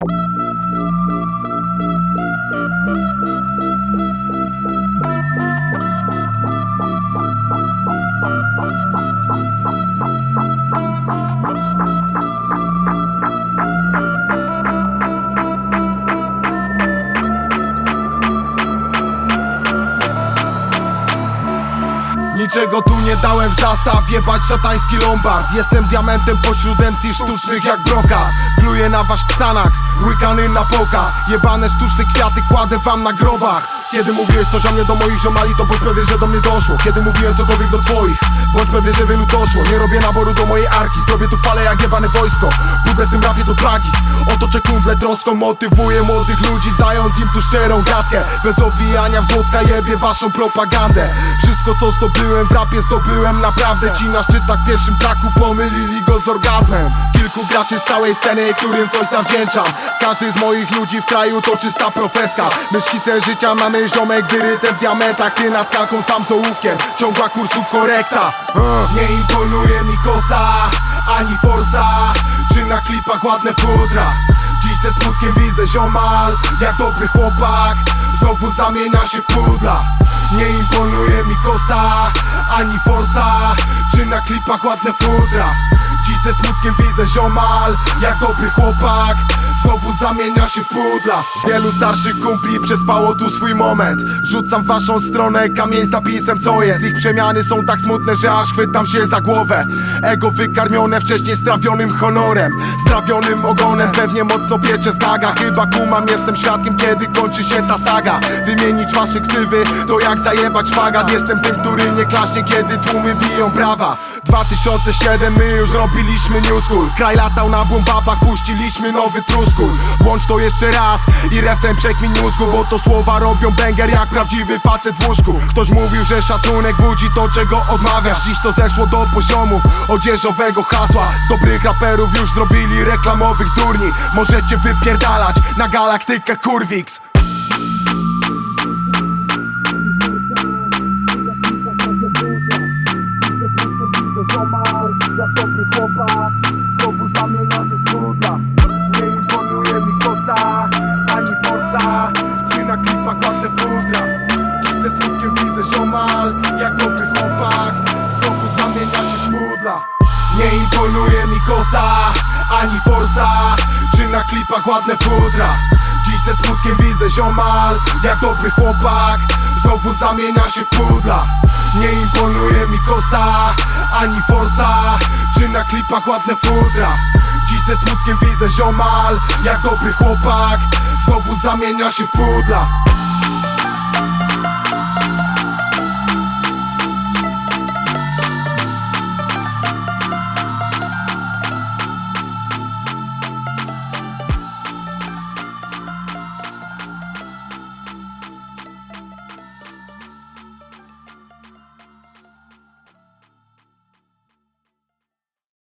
Thank you. Niczego tu nie dałem w zastaw, jebać szatański lombard. Jestem diamentem pośród MC sztucznych jak brokat. Pluję na wasz Xanax, łykany na pokaz. Jebane sztuczne kwiaty kładę wam na grobach. Kiedy mówiłeś coś o mnie do moich ziomali, to bądź pewien, że do mnie doszło. Kiedy mówiłem cokolwiek do twoich, bądź pewien, że wielu doszło. Nie robię naboru do mojej arki, zrobię tu falę jak jebane wojsko. Pudrę w tym rapie do plagi, otoczę kumple troską Motywuję młodych ludzi, dając im tu szczerą gadkę. Bez owijania w złotka jebie waszą propagandę. Wszystko co zdobyłem w rapie zdobyłem naprawdę. Ci na szczytach pierwszym traku pomylili go z orgazmem. Kilku graczy z całej sceny, którym coś zawdzięczam. Każdy z moich ludzi w kraju to czysta profeska. Myślice życia mamy ziomek wyryte w diamentach. Ty nad kalką sam z ołówkiem, ciągła kursu korekta. Uh. Nie imponuje mi kosa, ani forsa. Czy na klipach ładne fudra? Dziś ze smutkiem widzę ziomal, jak dobry chłopak Znowu zamienia się w pudla Nie imponuje mi kosa, ani forsa. Czy na klipach ładne fudra? Dziś ze smutkiem widzę ziomal, jak dobry chłopak Znowu zamienia się w pudla. Wielu starszych kumpli przespało tu swój moment. Rzucam w waszą stronę kamień z napisem co jest? Ich przemiany są tak smutne, że aż chwytam się za głowę. Ego wykarmione wcześniej strawionym honorem. Strawionym ogonem pewnie mocno piecze zgaga Chyba kumam, jestem świadkiem kiedy kończy się ta saga. Wymienić wasze ksywy to jak zajebać szpagat Jestem tym, który nie klaśnie kiedy tłumy biją brawa 2007 my już robiliśmy new school. Kraj latał na bumbapach, puściliśmy nowy truskul Włącz to jeszcze raz i refren przekmin mózgu Bo to słowa robią banger jak prawdziwy facet w łóżku. Ktoś mówił, że szacunek budzi to czego odmawiasz. Dziś to zeszło do poziomu odzieżowego hasła. Z dobrych raperów już zrobili reklamowych durni. Możecie wypierdalać na galaktykę kurwiks ziomal, jak dobry chłopak. Znowu zamienia się w pudla. Nie imponuje mi kosa, ani forsa. Czy na klipach ładne fudra Dziś ze smutkiem widzę ziomal, jak dobry chłopak. Znowu zamienia się w pudla. Nie imponuje mi kosa, ani forsa. Czy na klipach ładne fudra Dziś ze smutkiem widzę ziomal, jak dobry chłopak. Znowu zamienia się w pudla